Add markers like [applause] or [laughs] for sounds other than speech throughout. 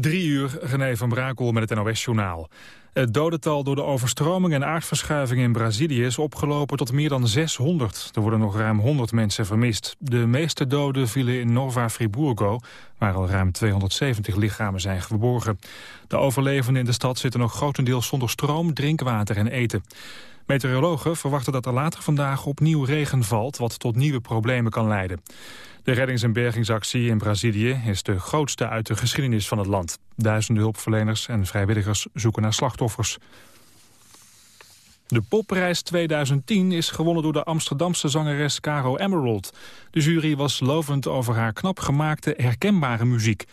Drie uur, René van Brakel met het NOS-journaal. Het dodental door de overstroming en aardverschuiving in Brazilië is opgelopen tot meer dan 600. Er worden nog ruim 100 mensen vermist. De meeste doden vielen in Nova Friburgo, waar al ruim 270 lichamen zijn verborgen. De overlevenden in de stad zitten nog grotendeels zonder stroom, drinkwater en eten. Meteorologen verwachten dat er later vandaag opnieuw regen valt... wat tot nieuwe problemen kan leiden. De reddings- en bergingsactie in Brazilië is de grootste uit de geschiedenis van het land. Duizenden hulpverleners en vrijwilligers zoeken naar slachtoffers. De popprijs 2010 is gewonnen door de Amsterdamse zangeres Caro Emerald. De jury was lovend over haar knap gemaakte, herkenbare muziek.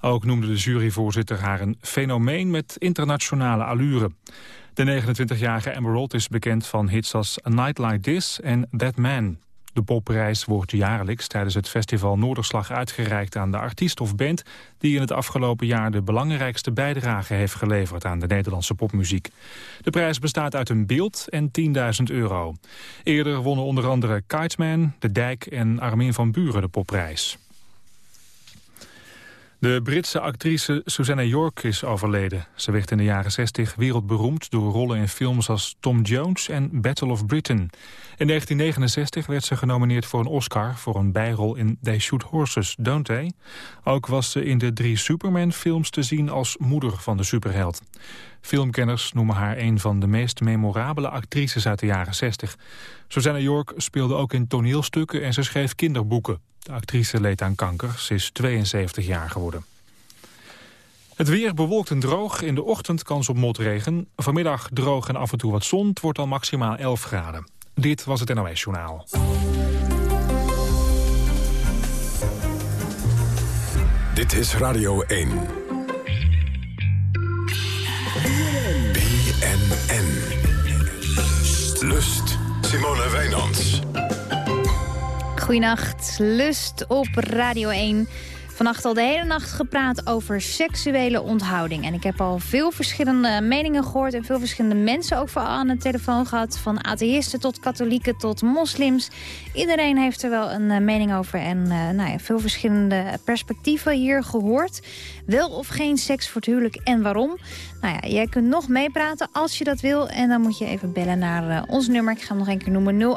Ook noemde de juryvoorzitter haar een fenomeen met internationale allure. De 29-jarige Emerald is bekend van hits als A Night Like This en That Man. De popprijs wordt jaarlijks tijdens het festival Noorderslag uitgereikt aan de artiest of band die in het afgelopen jaar de belangrijkste bijdrage heeft geleverd aan de Nederlandse popmuziek. De prijs bestaat uit een beeld en 10.000 euro. Eerder wonnen onder andere Kitesman, De Dijk en Armin van Buren de popprijs. De Britse actrice Susanna York is overleden. Ze werd in de jaren 60 wereldberoemd door rollen in films als Tom Jones en Battle of Britain. In 1969 werd ze genomineerd voor een Oscar voor een bijrol in They Shoot Horses, Don't They? Ook was ze in de drie Superman-films te zien als moeder van de superheld. Filmkenners noemen haar een van de meest memorabele actrices uit de jaren 60. Susanna York speelde ook in toneelstukken en ze schreef kinderboeken. De actrice leed aan kanker. Ze is 72 jaar geworden. Het weer bewolkt en droog. In de ochtend kans op motregen. Vanmiddag droog en af en toe wat zon. Het wordt al maximaal 11 graden. Dit was het NOS Journaal. Dit is Radio 1. BNN. Lust. Simone Wijnands. Goedenacht, Lust op Radio 1. Vannacht al de hele nacht gepraat over seksuele onthouding. En ik heb al veel verschillende meningen gehoord... en veel verschillende mensen ook voor aan de telefoon gehad. Van atheïsten tot katholieken tot moslims. Iedereen heeft er wel een uh, mening over. En uh, nou ja, veel verschillende perspectieven hier gehoord. Wel of geen seks voor het huwelijk en waarom? Nou ja, jij kunt nog meepraten als je dat wil. En dan moet je even bellen naar uh, ons nummer. Ik ga hem nog een keer noemen.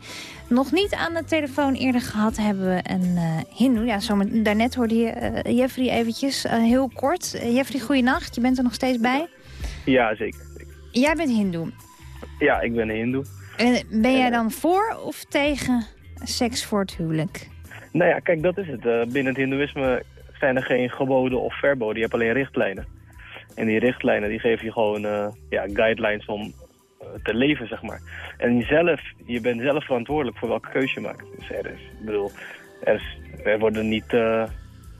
0800-1121. Nog niet aan de telefoon eerder gehad hebben we een uh, hindoe. Ja, zo met, daarnet hoorde je uh, Jeffrey eventjes, uh, heel kort. Jeffrey, goeienacht. Je bent er nog steeds bij? Ja, zeker. zeker. Jij bent hindoe? Ja, ik ben een hindoe. En ben jij dan voor of tegen seks voor het huwelijk? Nou ja, kijk, dat is het. binnen het hindoeïsme zijn er geen geboden of verboden. Je hebt alleen richtlijnen. En die richtlijnen die geven je gewoon ja, guidelines om te leven, zeg maar. En zelf, je bent zelf verantwoordelijk voor welke keuze je maakt. Dus er is, ik bedoel, er, is, er worden niet uh,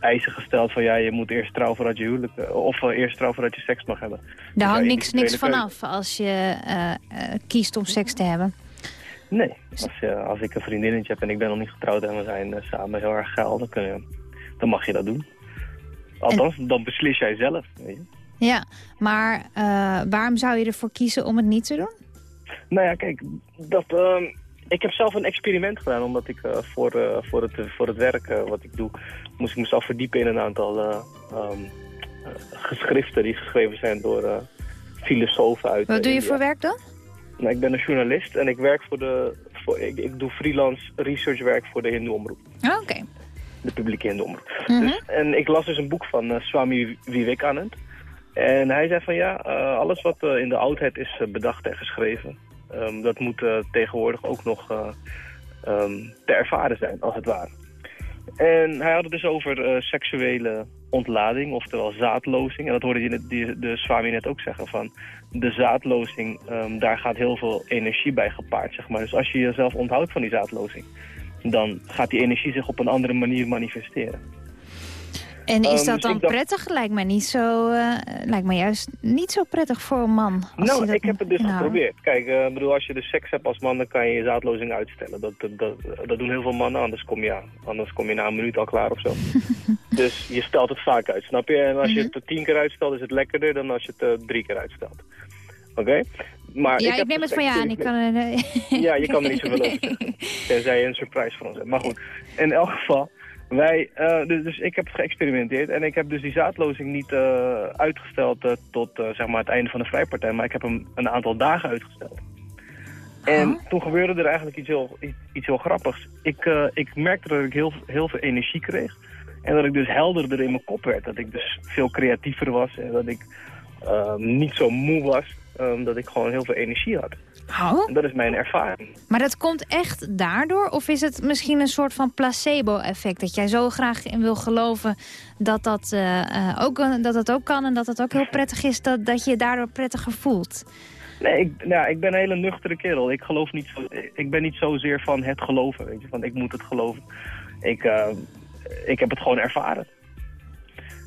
eisen gesteld van ja, je moet eerst trouwen voordat je huwelijk, uh, of uh, eerst trouwen voordat je seks mag hebben. Daar hangt niks, niks vanaf als je kiest om seks te hebben. Nee, als, je, als ik een vriendinnetje heb en ik ben nog niet getrouwd en we zijn samen heel erg geil, dan, kun je, dan mag je dat doen. Althans, en... dan beslis jij zelf. Weet je? Ja, maar uh, waarom zou je ervoor kiezen om het niet te doen? Nou ja, kijk, dat, uh, ik heb zelf een experiment gedaan. Omdat ik uh, voor, voor, het, voor het werk wat ik doe, moest ik mezelf verdiepen in een aantal um, geschriften die geschreven zijn door filosofen uit. Wat doe je voor werk dan? Nou, ik ben een journalist en ik werk voor de. Voor, ik, ik doe freelance researchwerk voor de Hindoe Omroep. Oh, Oké. De publieke Hindoe Omroep. Mm -hmm. dus, en ik las dus een boek van Swami Vivekanand. En hij zei van ja, uh, alles wat uh, in de oudheid is uh, bedacht en geschreven, um, dat moet tegenwoordig ook nog um, te ervaren zijn, als het ware. En hij had het dus over seksuele ontlading, oftewel zaadlozing. En dat hoorde je de, de Swami net ook zeggen, van de zaadlozing, um, daar gaat heel veel energie bij gepaard, zeg maar. Dus als je jezelf onthoudt van die zaadlozing, dan gaat die energie zich op een andere manier manifesteren. En is dat um, dan dacht... prettig? Lijkt mij niet zo, uh, lijkt mij juist niet zo prettig voor een man. nou, dat ik heb het dus nou. geprobeerd. Kijk, uh, bedoel, als je de seks hebt als man, dan kan je je zaadlozing uitstellen. Dat, dat, dat, dat, doen heel veel mannen, anders kom je aan. Anders kom je na een minuut al klaar of zo. [laughs] dus je stelt het vaak uit, snap je? En als je het tien keer uitstelt, is het lekkerder dan als je het uh, drie keer uitstelt. Oké? Okay? Maar ja, ik, neem dus het van ja en ik kan er... Ja, je kan er niet zoveel over [laughs] zeggen. Tenzij je een surprise voor ons hebt. Maar goed, in elk geval... Wij, eh, dus, dus ik heb geëxperimenteerd en ik heb dus die zaadlozing niet eh, uitgesteld eh, tot zeg maar het einde van de vrijpartij, maar ik heb hem een aantal dagen uitgesteld. En toen gebeurde er eigenlijk iets heel, iets, iets heel grappigs. Ik, ik merkte dat ik heel, heel veel energie kreeg. En dat ik dus helderder in mijn kop werd. Dat ik dus veel creatiever was. En dat ik niet zo moe was. dat ik gewoon heel veel energie had. Oh, En dat is mijn ervaring. maar dat komt echt daardoor? Of is het misschien een soort van placebo-effect? Dat jij zo graag in wil geloven dat dat, eh, eh, ook, dat dat ook kan... en dat het ook heel prettig is dat, dat je je daardoor prettiger voelt? Nee, ik, nou, ik ben een hele nuchtere kerel. Ik geloof niet zo, ik ben niet zozeer van het geloven, weet je. Van ik moet het geloven. Ik, eh, ik heb het gewoon ervaren.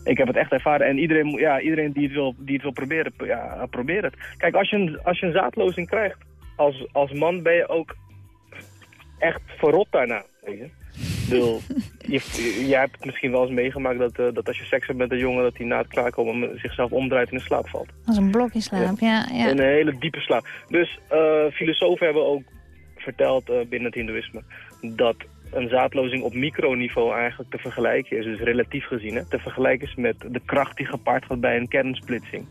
Ik heb het echt ervaren. En iedereen, ja, iedereen die, het wil, die het wil proberen, ja, probeer het. Kijk, als je een, als je een zaadlozing krijgt, als, als man ben je ook echt verrot daarna, weet je. Bedoel, je, jij hebt het misschien wel eens meegemaakt dat, eh, dat als je seks hebt met een jongen... dat hij na het klaarkomen zichzelf omdraait en in slaap valt. Als een blok in slaap, ja. ja, In een hele diepe slaap. Dus eh, filosofen hebben ook verteld eh, binnen het hindoeïsme... dat een zaadlozing op microniveau eigenlijk te vergelijken is. Dus relatief gezien, hè, te vergelijken is met de kracht die gepaard gaat bij een kernsplitsing.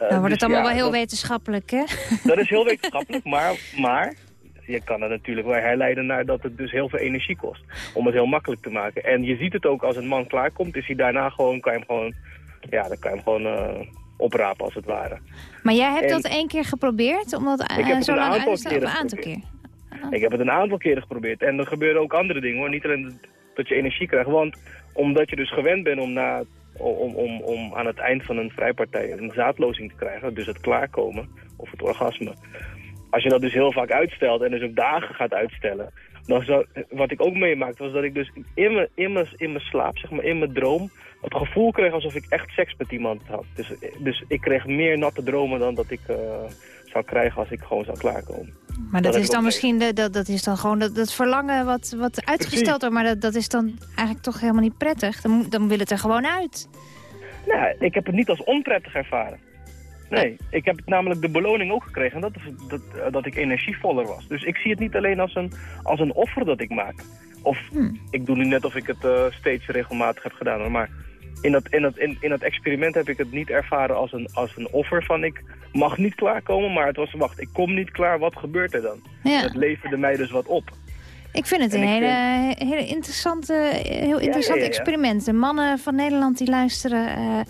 Eh, Dan wordt dus het allemaal ja, wel heel dat- wetenschappelijk, hè? [laughs] dat is heel wetenschappelijk, maar, maar je kan het natuurlijk wel herleiden naar dat het dus heel veel energie kost. Om het heel makkelijk te maken. En je ziet het ook als een man klaarkomt, is hij daarna gewoon, kan je hem gewoon, ja, dan kan je hem gewoon eh, oprapen als het ware. Maar jij hebt En- dat één keer geprobeerd? Omdat heb het zo een lang uit te Een aantal keer. Ik heb het een aantal keren geprobeerd. En er gebeuren ook andere dingen hoor. Niet alleen dat je energie krijgt. Want omdat je dus gewend bent om, na, om, om, om aan het eind van een vrijpartij een zaadlozing te krijgen. Dus het klaarkomen of het orgasme. Als je dat dus heel vaak uitstelt en dus ook dagen gaat uitstellen. Dan wat ik ook meemaakte was dat ik dus in mijn, in, mijn, in mijn slaap, zeg maar in mijn droom... het gevoel kreeg alsof ik echt seks met iemand had. Dus, dus ik kreeg meer natte dromen dan dat ik eh, zou krijgen als ik gewoon zou klaarkomen. Maar dat is dan misschien de, dat, dat is dan gewoon dat, dat verlangen wat, wat uitgesteld wordt. Maar dat, dat is dan eigenlijk toch helemaal niet prettig. Dan, dan wil het er gewoon uit. Nou, ik heb het niet als onprettig ervaren. Nee, ik heb namelijk de beloning ook gekregen dat, dat, dat ik energievoller was. Dus ik zie het niet alleen als een, als een offer dat ik maak. Of Hmm. ik doe nu net of ik het eh, steeds regelmatig heb gedaan. Maar in dat, in, dat, in, in dat experiment heb ik het niet ervaren als een, als een offer van ik mag niet klaarkomen. Maar het was, wacht, ik kom niet klaar, wat gebeurt er dan? Ja. Het leverde mij dus wat op. Ik vind het En een hele, hele interessante, heel interessant ja, ja. experiment. De mannen van Nederland die luisteren... eh,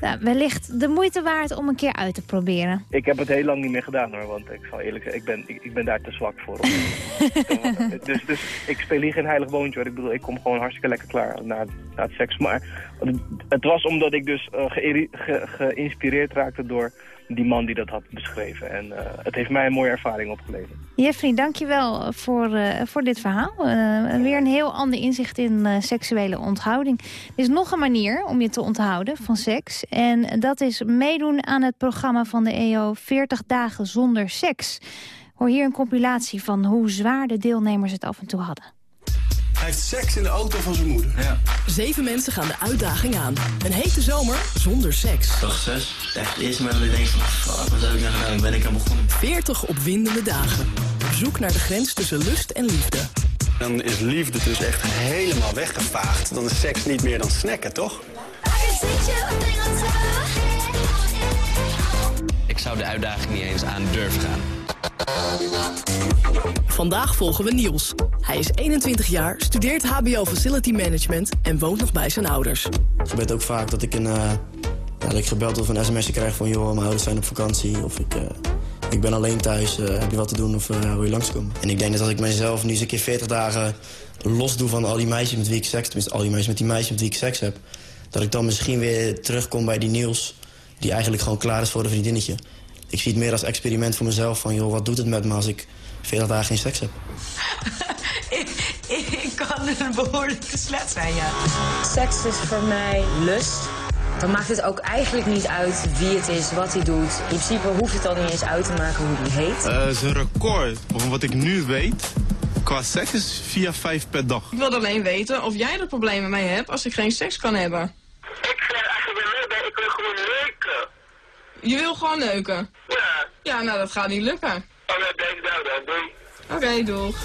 nou, wellicht de moeite waard om een keer uit te proberen. Ik heb het heel lang niet meer gedaan hoor, want ik zal eerlijk zeggen, ik ben, ik, ik ben daar te zwak voor. [laughs] dus, dus ik speel hier geen heilig boontje hoor. Ik bedoel, ik kom gewoon hartstikke lekker klaar na, na het seks. Maar het, was omdat ik dus eh, geïnspireerd raakte door die man die dat had beschreven. En eh, het heeft mij een mooie ervaring opgeleverd. Jeffrey, dankjewel voor, eh, voor dit verhaal. Eh, weer een heel ander inzicht in eh, seksuele onthouding. Er is nog een manier om je te onthouden van seks. En dat is meedoen aan het programma van de EO 40 dagen zonder seks. Hoor hier een compilatie van hoe zwaar de deelnemers het af en toe hadden. Hij heeft seks in de auto van zijn moeder. Zeven mensen gaan de uitdaging aan. Een hete zomer zonder seks. Dag 6. Echt het eerste moment dat ik denk van, fuck, wat heb ik nou gedaan? Ben ik aan begonnen? 40 opwindende dagen. Op zoek naar de grens tussen lust en liefde. Dan is liefde dus echt helemaal weggevaagd. Dan is seks niet meer dan snacken, toch? Ik zou de uitdaging niet eens aan durven gaan. Vandaag volgen we Niels. Hij is 21 jaar, studeert HBO Facility Management en woont nog bij zijn ouders. Het gebeurt ook vaak dat ik, een, eh, dat ik gebeld of een sms'je krijg van... joh, mijn ouders zijn op vakantie of ik, eh, ik ben alleen thuis, eh, heb je wat te doen of eh, wil je langskomen? En ik denk dat als ik mezelf nu eens een keer 40 dagen los doe van al die meisjes met wie ik seks... tenminste al die meisjes met die meisjes met wie ik seks heb... dat ik dan misschien weer terugkom bij die Niels... die eigenlijk gewoon klaar is voor een vriendinnetje. Ik zie het meer als experiment voor mezelf van... joh, wat doet het met me als ik 40 dagen geen seks heb? [laughs] ik, ik kan een behoorlijk slecht zijn, ja. Seks is voor mij lust. Dan maakt het ook eigenlijk niet uit wie het is, wat hij doet. In principe hoeft het al niet eens uit te maken hoe hij heet. Uh, zijn record, van wat ik nu weet, qua seks is 4 5 per dag. Ik wil alleen weten of jij er problemen mee hebt als ik geen seks kan hebben. Ik zeg, als je wil gewoon neuken. Ja. Ja, nou, dat gaat niet lukken. Oh, nee, denk nou dan. Doei. Oké, doeg.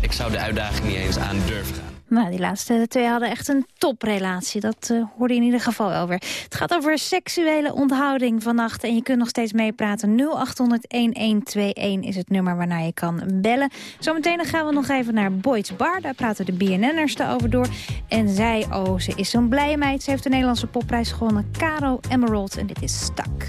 Ik zou de uitdaging niet eens aan durven gaan. Nou, die laatste twee hadden echt een toprelatie. Dat uh, hoorde je in ieder geval wel weer. Het gaat over seksuele onthouding vannacht. En je kunt nog steeds meepraten. 0800-1121 is het nummer waarnaar je kan bellen. Zometeen gaan we nog even naar Boyd's Bar. Daar praten de BNN'ers over door. En zij, oh, ze is zo'n blije meid. Ze heeft de Nederlandse popprijs gewonnen. Caro Emerald. En dit is Stak.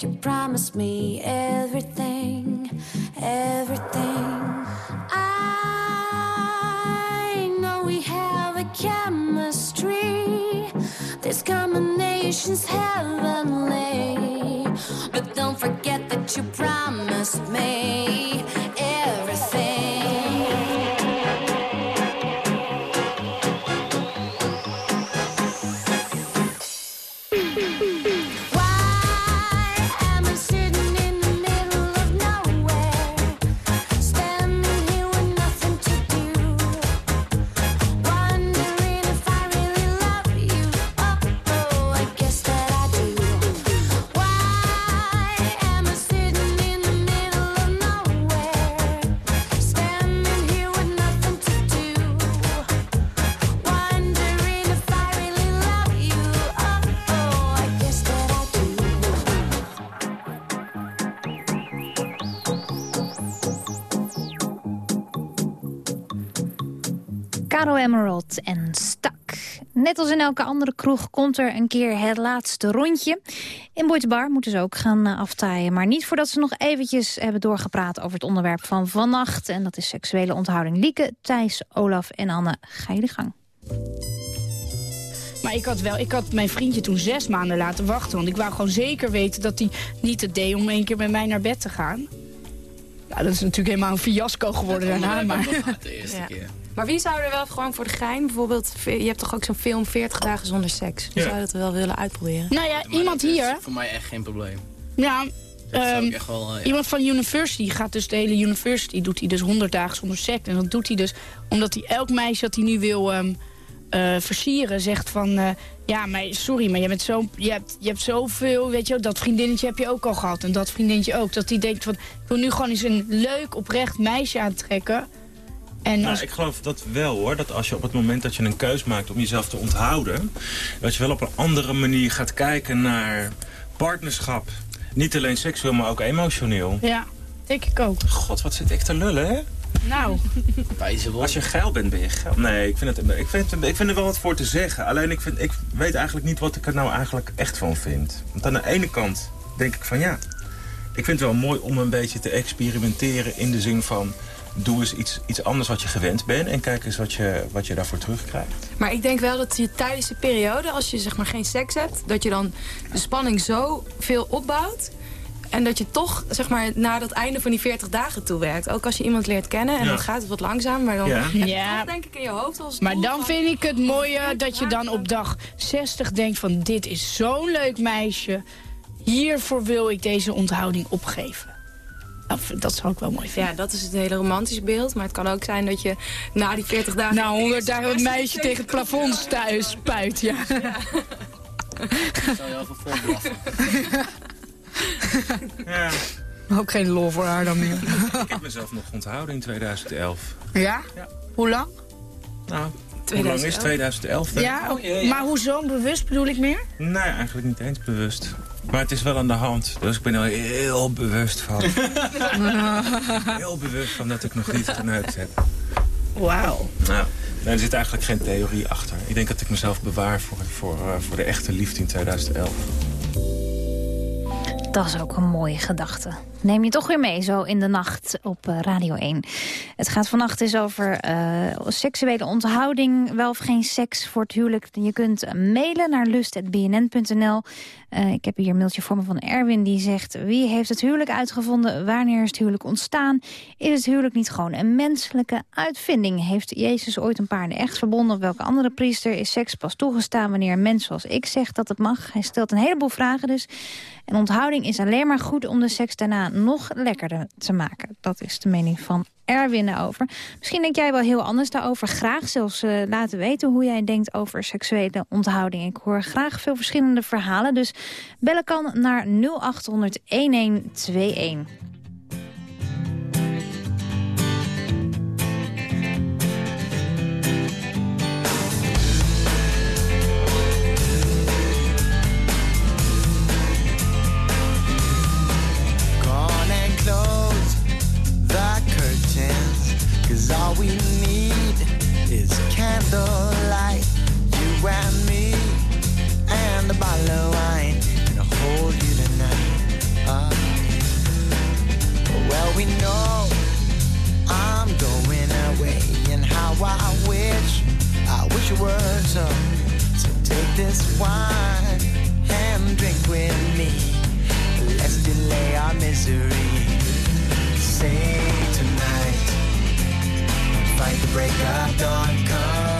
Caro En Stak. Net als in elke andere kroeg komt er een keer het laatste rondje. In Boyd's Bar moeten ze ook gaan uh, aftaaien. Maar niet voordat ze nog eventjes hebben doorgepraat over het onderwerp van vannacht. En dat is seksuele onthouding. Lieke, Thijs, Olaf en Anne, ga je de gang. Maar ik had, wel, ik had mijn vriendje toen zes maanden laten wachten. Want ik wou gewoon zeker weten dat hij niet het deed om één keer met mij naar bed te gaan. Nou, dat is natuurlijk helemaal een fiasco geworden daarna. Maar... De eerste keer. Maar wie zou er wel gewoon voor de gein, bijvoorbeeld, je hebt toch ook zo'n film 40 dagen zonder seks. Wie zou dat wel willen uitproberen? Nou ja, iemand hier. voor mij echt geen probleem. Ja, um, wel, uh, iemand van University gaat dus de hele University, doet hij dus 100 dagen zonder seks. En dat doet hij dus omdat hij elk meisje dat hij nu wil, um, eh, versieren zegt van... eh, ja, maar sorry, maar je, bent zo, je, hebt, je hebt zoveel, weet je dat vriendinnetje heb je ook al gehad. En dat vriendinnetje ook. Dat die denkt van, ik wil nu gewoon eens een leuk, oprecht meisje aantrekken. En Nou, als, ik geloof dat wel hoor. Dat als je op het moment dat je een keus maakt om jezelf te onthouden... dat je wel op een andere manier gaat kijken naar partnerschap. Niet alleen seksueel, maar ook emotioneel. ja, denk ik ook. God, wat zit ik te lullen, hè? Nou, Als je geil bent, ben je geil. Nee, ik vind, het, ik, vind, ik vind er wel wat voor te zeggen. Alleen ik, vind, ik weet eigenlijk niet wat ik er nou eigenlijk echt van vind. Want aan de ene kant denk ik van ja... Ik vind het wel mooi om een beetje te experimenteren in de zin van... doe eens iets, iets anders wat je gewend bent en kijk eens wat je, wat je daarvoor terugkrijgt. Maar ik denk wel dat je tijdens de periode, als je zeg maar geen seks hebt... dat je dan de spanning zo veel opbouwt... en dat je toch zeg maar naar dat einde van die 40 dagen toe werkt. Ook als je iemand leert kennen en Ja. dan gaat het wat langzaam... maar dan Ja. Ja. denk ik in je hoofd als maar dan vind ik het mooie dat je dan op dag 60 denkt van... dit is zo'n leuk meisje, hiervoor wil ik deze onthouding opgeven. Dat, dat zou ik wel mooi vinden. Ja, dat is het hele romantische beeld. Maar het kan ook zijn dat je na die 40 dagen... Na 100 dagen een meisje tegen het plafond thuis spuit, ja. zou je al voorblaffen. Ja. Ook geen lol voor haar dan meer. ik heb mezelf nog onthouden in 2011. Ja? Hoe lang? Nou, hoe lang is 2011? denk ik? Ja, maar hoezo bewust bedoel ik meer? Nee, eigenlijk niet eens bewust. Maar het is wel aan de hand. Dus ik ben er heel bewust van. [laughs] heel bewust van dat ik nog niet geneukt heb. Wauw. Nou, er zit eigenlijk geen theorie achter. Ik denk dat ik mezelf bewaar voor, voor, eh, voor de echte liefde in 2011. Dat is ook een mooie gedachte. Neem je toch weer mee zo in de nacht op eh, Radio 1. Het gaat vannacht eens over eh, seksuele onthouding. Wel of geen seks voor het huwelijk. Je kunt mailen naar lust.bnn.nl. Eh, ik heb hier een mailtje voor me van Erwin die zegt... wie heeft het huwelijk uitgevonden? Wanneer is het huwelijk ontstaan? Is het huwelijk niet gewoon een menselijke uitvinding? Heeft Jezus ooit een paar in echt verbonden? Of welke andere priester is seks pas toegestaan... wanneer een mens zoals ik zegt dat het mag? Hij stelt een heleboel vragen dus. En onthouding is alleen maar goed om de seks daarna nog lekkerder te maken. Dat is de mening van Erwin daarover. Misschien denk jij wel heel anders daarover. Graag zelfs eh, laten weten hoe jij denkt over seksuele onthouding. Ik hoor graag veel verschillende verhalen. Dus bellen kan naar 0800 1121. Candlelight. You and me, and a bottle of wine. And I'll hold you tonight. Ah. well, we know I'm going away. And how I wish, I wish it were so. So take this wine and drink with me. Let's delay our misery. Say tonight, fight the break of dawn. Come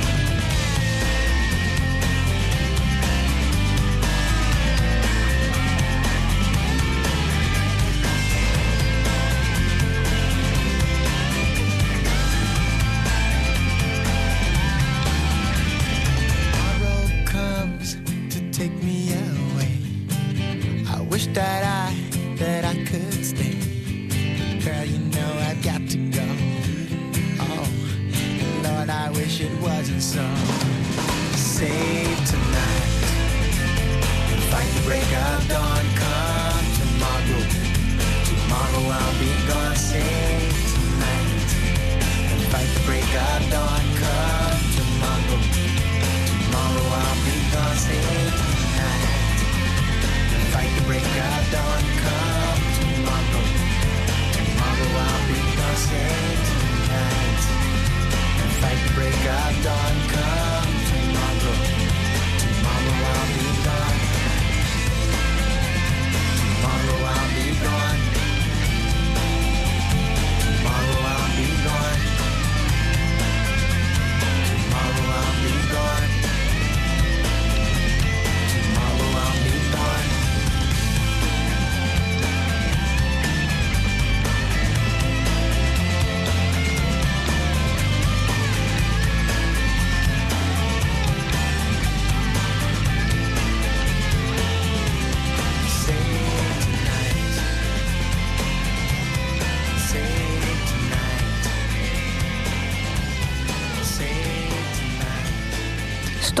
Oh,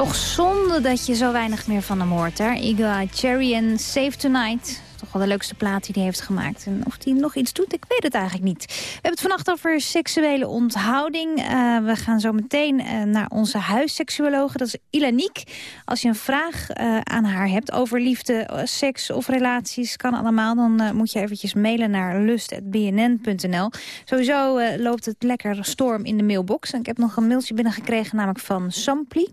toch zonde dat je zo weinig meer van hem hoort, hè? Igor Cherry en Save Tonight. Toch wel de leukste plaat die hij heeft gemaakt. En of hij nog iets doet, ik weet het eigenlijk niet. We hebben het vannacht over seksuele onthouding. Eh, we gaan zo meteen eh, naar onze huisseksuologe. Dat is Ilaniek. Als je een vraag eh, aan haar hebt over liefde, seks of relaties... kan allemaal, dan moet je eventjes mailen naar lust.bnn.nl. Sowieso loopt het lekker storm in de mailbox. En ik heb nog een mailtje binnengekregen, namelijk van Sampli.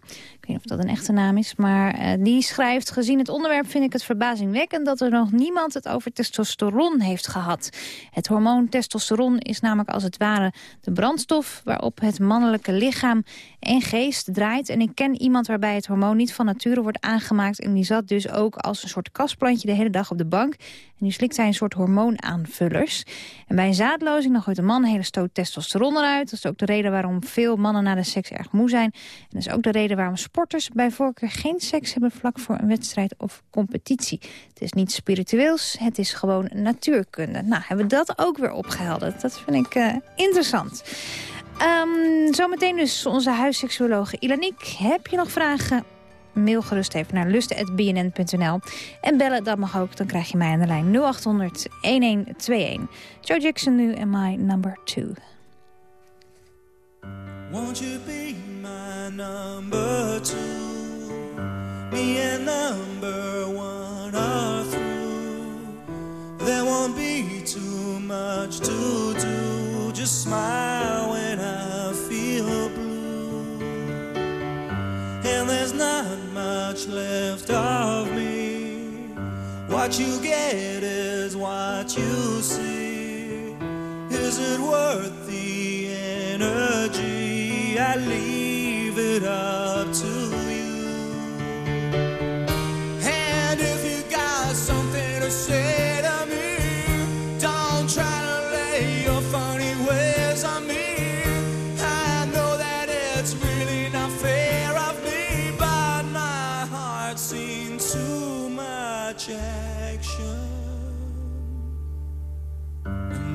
Weet niet of dat een echte naam is, maar eh, die schrijft... gezien het onderwerp vind ik het verbazingwekkend... dat er nog niemand het over testosteron heeft gehad. Het hormoon testosteron is namelijk als het ware de brandstof... waarop het mannelijke lichaam en geest draait. En ik ken iemand waarbij het hormoon niet van nature wordt aangemaakt... en die zat dus ook als een soort kastplantje de hele dag op de bank... En nu slikt hij een soort hormoonaanvullers. En bij een zaadlozing gooit een man hele stoot testosteron eruit. Dat is ook de reden waarom veel mannen na de seks erg moe zijn. En dat is ook de reden waarom sporters bij voorkeur geen seks hebben... vlak voor een wedstrijd of competitie. Het is niet spiritueels, het is gewoon natuurkunde. Nou, hebben we dat ook weer opgehelderd. Dat vind ik uh, interessant. Um, zometeen dus onze huisseksuologe Ilaniek. Heb je nog vragen? Mail gerust even naar lust.bnn.nl. En bellen, dat mag ook. Dan krijg je mij aan de lijn 0800 1121. Joe Jackson nu en My Number 2. Won't you be my number two? Me and number one are through. There won't be too much to do. Just smile What you get is what you see. Is it worth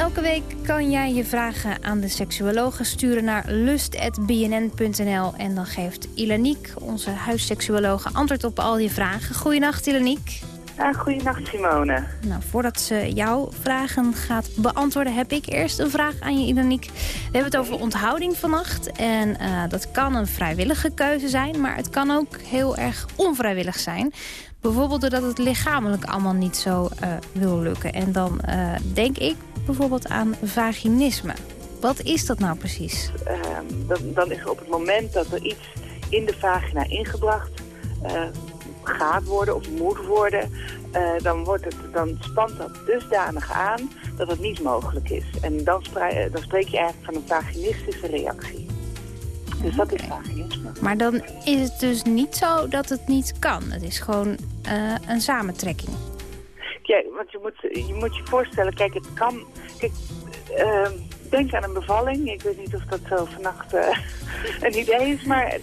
Elke week kan jij je vragen aan de seksuologen sturen naar lust.bnn.nl. En dan geeft Ilaniek, onze huisseksuologe, antwoord op al je vragen. Goedenacht, Ilaniek. Ja, goedenacht, Simone. Nou, voordat ze jouw vragen gaat beantwoorden... heb ik eerst een vraag aan je, Ilaniek. We hebben het over onthouding vannacht. En eh, dat kan een vrijwillige keuze zijn... maar het kan ook heel erg onvrijwillig zijn. Bijvoorbeeld doordat het lichamelijk allemaal niet zo uh, wil lukken. En dan uh, denk ik bijvoorbeeld aan vaginisme. Wat is dat nou precies? Dan, dan, is op het moment dat er iets in de vagina ingebracht gaat worden of moet worden... dan, wordt het, dan spant dat dusdanig aan dat het niet mogelijk is. En dan, dan spreek je eigenlijk van een vaginistische reactie. Dus dat is vaginisme. Maar dan is het dus niet zo dat het niet kan. Het is gewoon uh, een samentrekking. Ja, want je moet, je moet je voorstellen, kijk, het kan... Kijk, uh, denk aan een bevalling. Ik weet niet of dat zo vannacht uh, [laughs] een idee is, maar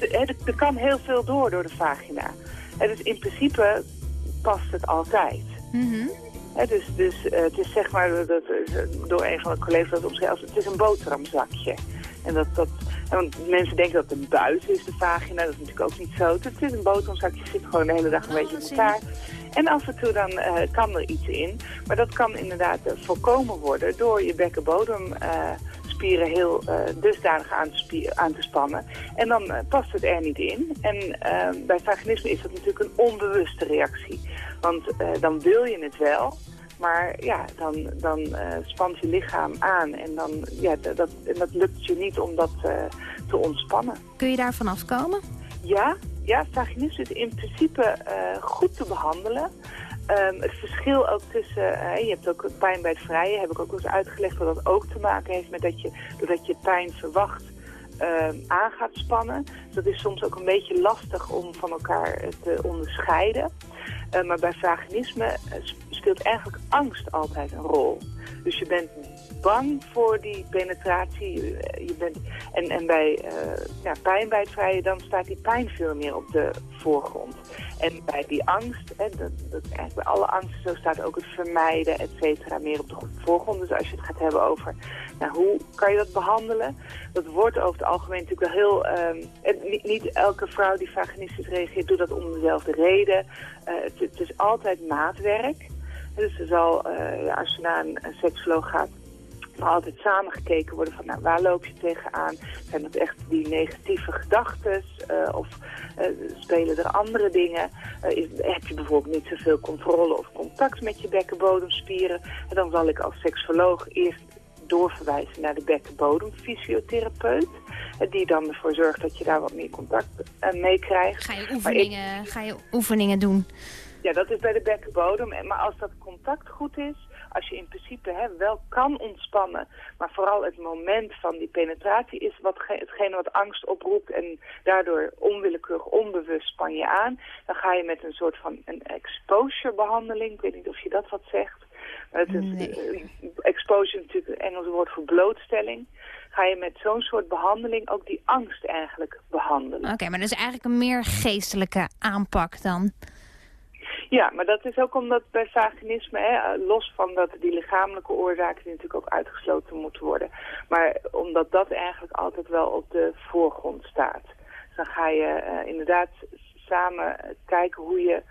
er kan heel veel door door de vagina. En dus in principe past het altijd. Mm -hmm. dus dus uh, het is zeg maar, dat, door een van de collega's dat omschreven het is een boterhamzakje. En dat, dat, want mensen denken dat het een buis is, de vagina. Dat is natuurlijk ook niet zo. Het is een boterhamzakje, zit gewoon de hele dag een beetje in elkaar. En af en toe dan uh, kan er iets in. Maar dat kan inderdaad uh, voorkomen worden door je bekkenbodemspieren uh, heel dusdanig aan te, aan te, spannen. En dan past het er niet in. En bij vaginisme is dat natuurlijk een onbewuste reactie. Want dan wil je het wel, maar ja, dan, dan uh, spant je lichaam aan en dan, ja, dat, en dat lukt je niet om dat uh, te ontspannen. Kun je daar vanaf komen? Ja, ja vaginisme is in principe uh, goed te behandelen. Um, het verschil ook tussen, je hebt ook pijn bij het vrije, heb ik ook eens uitgelegd dat dat ook te maken heeft met dat je, doordat je pijn verwacht, uh, aan gaat spannen. Dus dat is soms ook een beetje lastig om van elkaar te onderscheiden. Uh, maar bij vaginisme speelt eigenlijk angst altijd een rol. Dus je bent bang voor die penetratie. Je bent, en, en bij uh, ja, pijn bij het vrije, dan staat die pijn veel meer op de voorgrond. En bij die angst, hè, dat, dat, eigenlijk bij alle angsten zo staat ook het vermijden, et cetera, meer op de voorgrond. Dus als je het gaat hebben over nou, hoe kan je dat behandelen, dat wordt over het algemeen natuurlijk wel heel... Um, niet, niet, elke vrouw die vaginistisch reageert doet dat om dezelfde reden. Het, het, is altijd maatwerk. Dus er zal, uh, als je naar een, een seksoloog gaat, maar altijd samen gekeken worden van nou, waar loop je tegenaan? Zijn dat echt die negatieve gedachten uh, of uh, spelen er andere dingen? Uh, is, heb je bijvoorbeeld niet zoveel controle of contact met je bekkenbodemspieren? En dan zal ik als seksoloog eerst doorverwijzen naar de bekkenbodemfysiotherapeut. Die dan ervoor zorgt dat je daar wat meer contact mee krijgt. Ga je oefeningen, ik, ga je oefeningen doen? Ja, dat is bij de bekkenbodem. Maar als dat contact goed is, als je in principe hè, wel kan ontspannen, maar vooral het moment van die penetratie is wat hetgene wat angst oproept en daardoor onwillekeurig onbewust span je aan, dan ga je met een soort van een exposure behandeling, ik weet niet of je dat wat zegt, maar het is nee. exposure natuurlijk het Engelse woord voor blootstelling, ga je met zo'n soort behandeling ook die angst eigenlijk behandelen. Oké, okay, maar dat is eigenlijk een meer geestelijke aanpak dan? Ja, maar dat is ook omdat bij vaginisme, hè, los van dat die lichamelijke oorzaken die natuurlijk ook uitgesloten moeten worden. Maar omdat dat eigenlijk altijd wel op de voorgrond staat. Dan ga je uh, inderdaad samen kijken hoe je,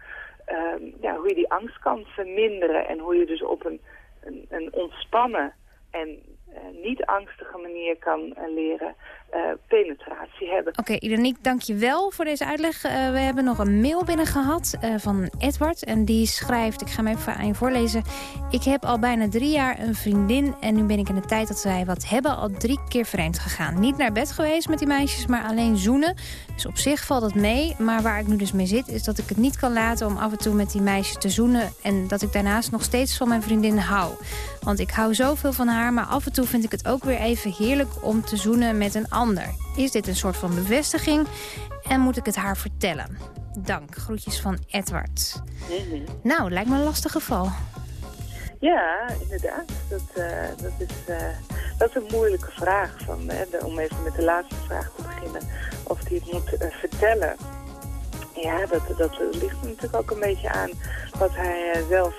uh, ja, hoe je die angst kan verminderen. En hoe je dus op een, een, een ontspannen en niet angstige manier kan leren uh, penetratie hebben. Oké, okay, Ironiek, dank je wel voor deze uitleg. We hebben nog een mail binnen gehad van Edward. En die schrijft, ik ga hem even aan je voorlezen. Ik heb al bijna drie jaar een vriendin. En nu ben ik in de tijd dat wij wat hebben al drie keer vreemd gegaan. Niet naar bed geweest met die meisjes, maar alleen zoenen. Dus op zich valt het mee. Maar waar ik nu dus mee zit, is dat ik het niet kan laten om af en toe met die meisjes te zoenen. En dat ik daarnaast nog steeds van mijn vriendin hou. Want ik hou zoveel van haar, maar af en toe vind ik het ook weer even heerlijk om te zoenen met een ander. Is dit een soort van bevestiging en moet ik het haar vertellen? Dank. Groetjes van Edward. Mm -hmm. Nou, lijkt me een lastig geval. Ja, inderdaad. Dat, uh, dat, is, uh, dat is een moeilijke vraag. Van, hè, om even met de laatste vraag te beginnen. Of hij het moet uh, vertellen. Ja, dat, dat ligt natuurlijk ook een beetje aan wat hij zelf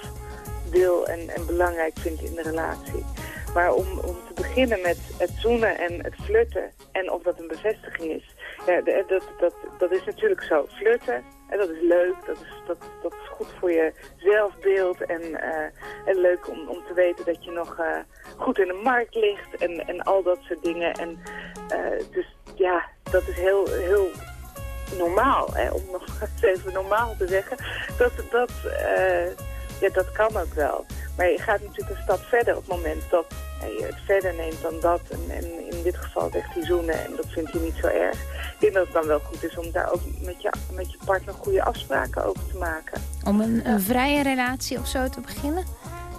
wil en, en belangrijk vindt in de relatie. Maar om, om te beginnen met het zoenen en het flirten en of dat een bevestiging is. Ja, de- dat, dat, dat is natuurlijk zo. Flirten, en dat is leuk, dat is, dat, dat is goed voor je zelfbeeld en, eh, en leuk om, om te weten dat je nog eh, goed in de markt ligt en, en al dat soort dingen. En eh, dus ja, dat is heel, heel normaal, hè, om nog [laughs] even normaal te zeggen. Dat, dat, eh, ja, dat kan ook wel. Maar je gaat natuurlijk een stap verder op het moment dat eh, je het verder neemt dan dat. En, en in dit geval zegt hij zoenen en dat vindt hij niet zo erg. Ik denk dat het dan wel goed is om daar ook met je, met je partner goede afspraken over te maken. Om een, een vrije relatie of zo te beginnen?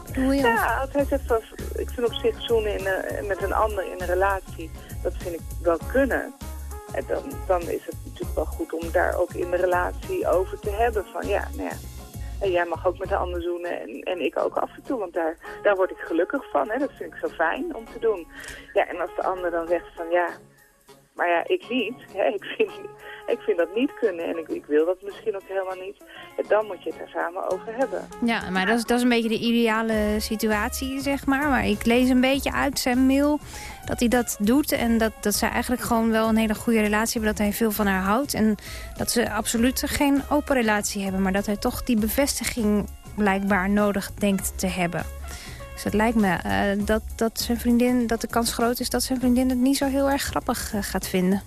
Bedoel je? Ja, als hij zegt, van, ik vind op zich zoenen in een, met een ander in een relatie, dat vind ik wel kunnen. En dan, dan is het natuurlijk wel goed om daar ook in de relatie over te hebben. Van ja, nou ja, en jij mag ook met de ander zoenen en, en ik ook af en toe. Want daar, daar word ik gelukkig van. Hè. Dat vind ik zo fijn om te doen. Ja, en als de ander dan zegt van ja, maar ja, ik niet. [laughs] Ik, vind, ik vind dat niet kunnen en ik, ik wil dat misschien ook helemaal niet. Ja, dan moet je het er samen over hebben. Ja, maar dat is, dat is een beetje de ideale situatie, zeg maar. Maar ik lees een beetje uit zijn mail dat hij dat doet. En dat, dat ze eigenlijk gewoon wel een hele goede relatie hebben. Dat hij veel van haar houdt. En dat ze absoluut geen open relatie hebben. Maar dat hij toch die bevestiging blijkbaar nodig denkt te hebben. Dus het lijkt me eh, dat, dat zijn vriendin, dat de kans groot is dat zijn vriendin het niet zo heel erg grappig eh, gaat vinden.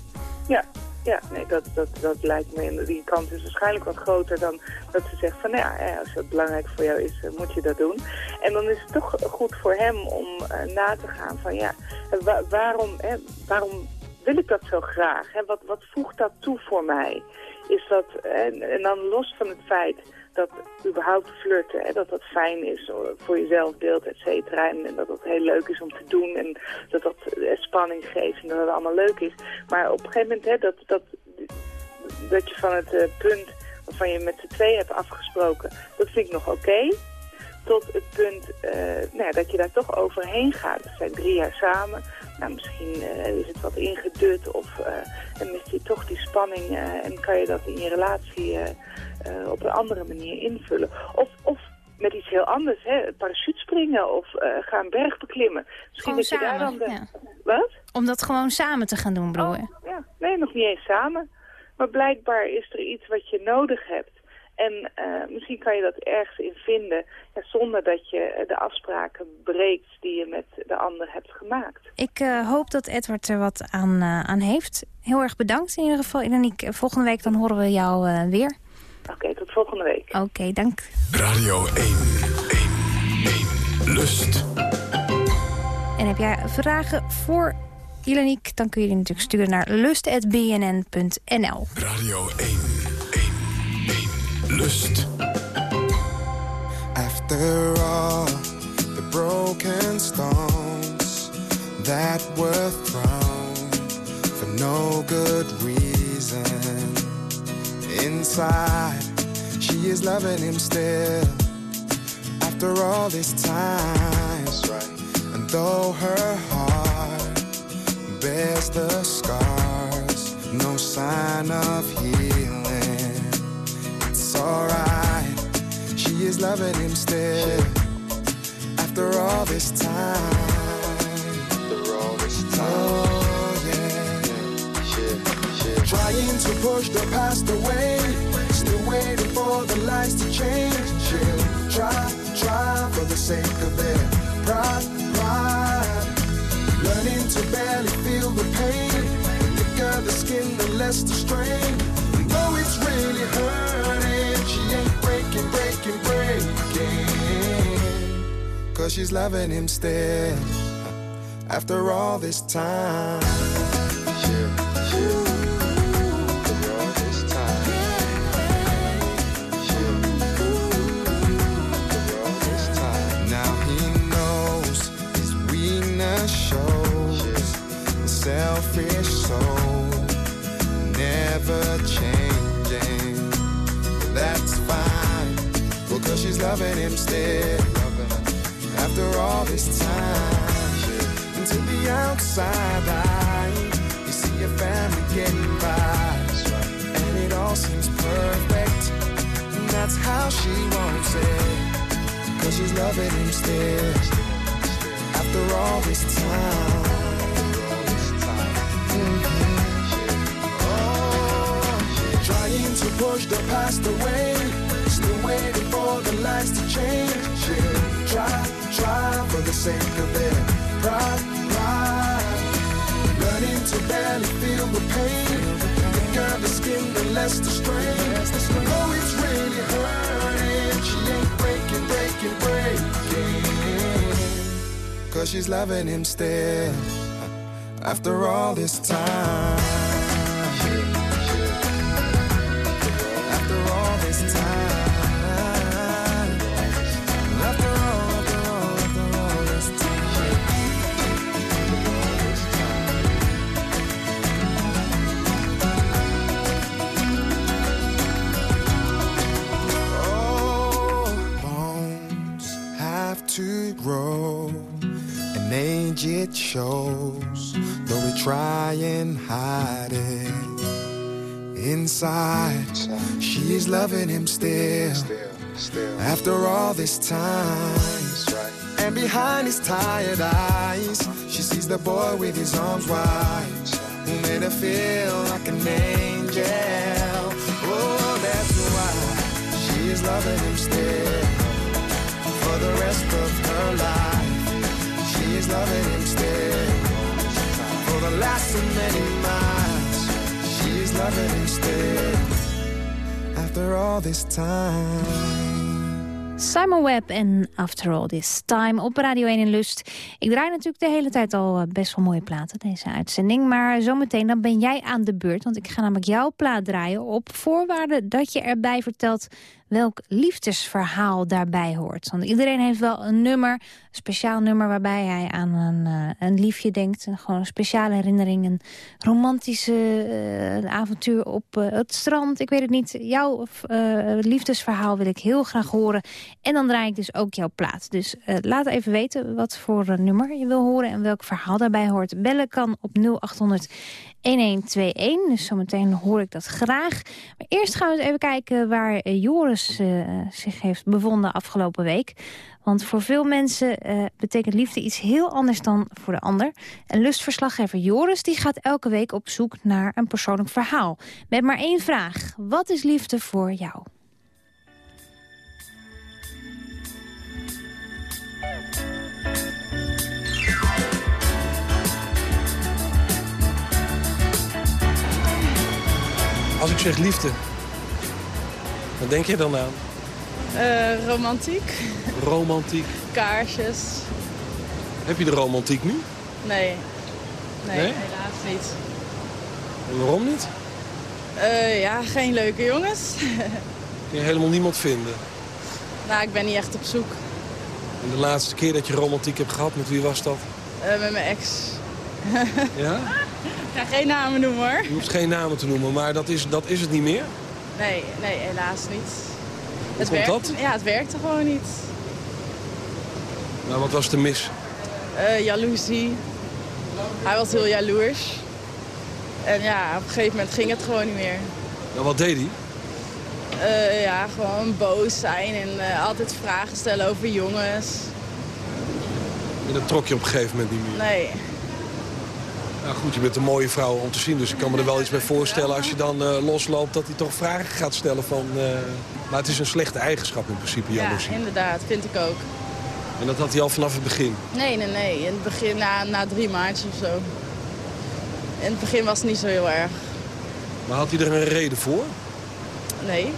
Ja, ja nee, dat, dat, dat lijkt me. Die kans is waarschijnlijk wat groter dan dat ze zegt van nou ja, eh, als het belangrijk voor jou is, moet je dat doen. En dan is het toch goed voor hem om na te gaan van ja, wa- waarom, hè, waarom wil ik dat zo graag? Hè? Wat, wat voegt dat toe voor mij? Is dat, en, en dan los van het feit dat überhaupt flirten, hè, dat dat fijn is eh, voor je zelfbeeld, et cetera. En, dat dat heel leuk is om te doen en dat dat eh, spanning geeft en dat het allemaal leuk is. Maar op een gegeven moment, hè, dat, dat, dat je van het eh, punt waarvan je met z'n twee hebt afgesproken, dat vind ik nog oké. Tot het punt nou dat je daar toch overheen gaat. We zijn drie jaar samen. Nou, misschien eh, is het wat ingedut of en mist je toch die spanning eh, en kan je dat in je relatie op een andere manier invullen. Of, of met iets heel anders, hè, parachutespringen of eh ga een berg beklimmen. Misschien dat je daar dan samen. Wat? Om dat gewoon samen te gaan doen, broer. Ja, nee, nog niet eens samen. Maar blijkbaar is er iets wat je nodig hebt. En eh, misschien kan je dat ergens in vinden, ja, zonder dat je eh, de afspraken breekt die je met de ander hebt gemaakt. Ik eh, hoop dat Edward er wat aan, aan heeft. Heel erg bedankt in ieder geval. Ironiek, volgende week dan horen we jou eh, weer. Oké, tot volgende week. Oké, dank. Radio 1, 1, 1. Lust. En heb jij vragen voor Ilaniek, dan kun je die natuurlijk sturen naar lust.bnn.nl. Radio 1, 1, 1. Lust. After all the broken stones that were thrown for no good reason, inside she is loving him still. After all this time, and though her heart bears the scars, no sign of healing. Alright, she is loving him still. After all this time, after all this oh, time, oh yeah. Trying to push the past away, still waiting for the lights to change. She'll try, try for the sake of their pride, pride. Learning to barely feel the pain. The thicker the skin, the less the strain. Really hurting, she ain't breaking, breaking, breaking. Cause she's loving him still. After all this time. Now loving him still. After all this time. Loving him still. Still, still. After all this time, and behind his tired eyes, she sees the boy with his arms wide, who made her feel like an angel. Oh, that's why she is loving him still for the rest of her life. She is loving him still for the last so many miles. She is loving him still after all this time. Simon Webb en After All This Time op Radio 1 in Lust. Ik draai natuurlijk de hele tijd al eh, best wel mooie platen, deze uitzending. Maar zometeen dan ben jij aan de beurt, want ik ga namelijk jouw plaat draaien... op voorwaarde dat je erbij vertelt welk liefdesverhaal daarbij hoort. Want iedereen heeft wel een nummer, een speciaal nummer... waarbij hij aan een, eh, een liefje denkt. En gewoon een speciale herinnering, een romantische eh, avontuur op eh, het strand. Ik weet het niet. Jouw liefdesverhaal wil ik heel graag horen. En dan draai ik dus ook jouw plaat. Dus laat even weten wat voor nummer je wil horen... en welk verhaal daarbij hoort. Bellen kan op 0800 1121. Dus zometeen hoor ik dat graag. Maar eerst gaan we eens even kijken waar eh, Joris eh, zich heeft bevonden afgelopen week. Want voor veel mensen eh, betekent liefde iets heel anders dan voor de ander. En lustverslaggever Joris die gaat elke week op zoek naar een persoonlijk verhaal. Met maar één vraag. Wat is liefde voor jou? Als ik zeg liefde, wat denk je dan aan? Eh, romantiek. Romantiek. Kaarsjes. Heb je de romantiek nu? Nee. Nee, Nee? helaas niet. En waarom niet? Eh, ja, geen leuke jongens. [laughs] Kun je helemaal niemand vinden. nou, ik ben niet echt op zoek. En de laatste keer dat je romantiek hebt gehad, met wie was dat? Eh, met mijn ex. Ja? [laughs] Ik ga geen namen noemen hoor. Je hoeft geen namen te noemen, maar dat is, dat is het niet meer. Nee, nee, helaas niet. komt werkt, dat? Ja, het werkte gewoon niet. Nou, wat was er mis? Eh jaloezie. Hij was heel jaloers. En ja, op een gegeven moment ging het gewoon niet meer. Nou, wat deed hij? Eh, ja, gewoon boos zijn en eh, altijd vragen stellen over jongens. En dat trok je op een gegeven moment niet meer. Nee, Nou goed, je bent een mooie vrouw om te zien, dus ik kan me er wel iets bij voorstellen als je dan eh, losloopt dat hij toch vragen gaat stellen van... eh, Maar het is een slechte eigenschap in principe, ja, jaloezie. inderdaad, vind ik ook. En dat had hij al vanaf het begin. Nee, nee, nee. In het begin, na, na drie maandjes of zo. In het begin was het niet zo heel erg. Maar had hij er een reden voor? Nee.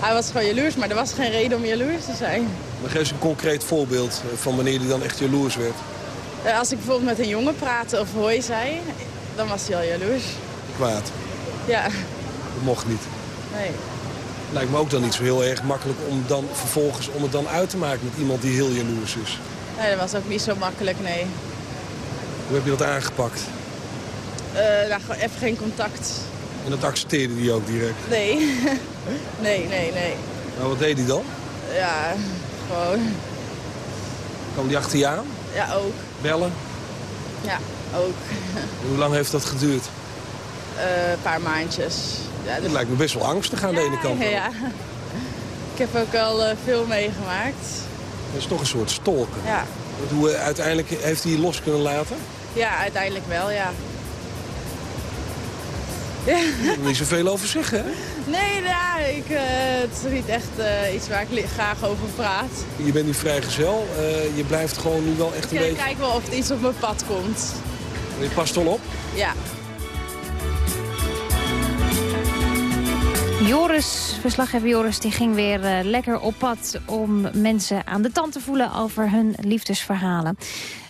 Hij was gewoon jaloers, maar er was geen reden om jaloers te zijn. Maar geef eens een concreet voorbeeld eh, van wanneer hij dan echt jaloers werd. Eh, Als ik bijvoorbeeld met een jongen praatte of hoi zei, dan was hij al jaloers. Kwaad. Ja, Dat mocht niet. nee. Lijkt me ook dan niet zo heel erg makkelijk om dan vervolgens om het dan uit te maken met iemand die heel jaloers is. Nee, dat was ook niet zo makkelijk, nee. Hoe heb je dat aangepakt? Eh nou, gewoon even geen contact. En dat accepteerde hij ook direct. Nee. [laughs] nee, nee, nee. Nou, wat deed hij dan? Ja, gewoon. Kwam hij achter je aan? Ja, ook. Bellen? Ja, ook. [laughs] Hoe lang heeft dat geduurd? Eh, Een paar maandjes. Ja, Het lijkt me best wel angstig aan de ene kant. Ja, ja. [laughs] Ik heb ook al eh, veel meegemaakt. Dat is toch een soort stalken. Ja. Hoe, eh, uiteindelijk heeft hij los kunnen laten? Ja, uiteindelijk wel, ja. Je wil niet zoveel over zeggen, hè? Nee, ja, ik, eh, het is niet echt eh, iets waar ik graag over praat. Je bent nu vrijgezel. eh je blijft gewoon nu wel echt een Ik beetje... kijk wel of er iets op mijn pad komt. Je past al op. Ja. Joris, verslaggever Joris, die ging weer eh, lekker op pad om mensen aan de tand te voelen over hun liefdesverhalen.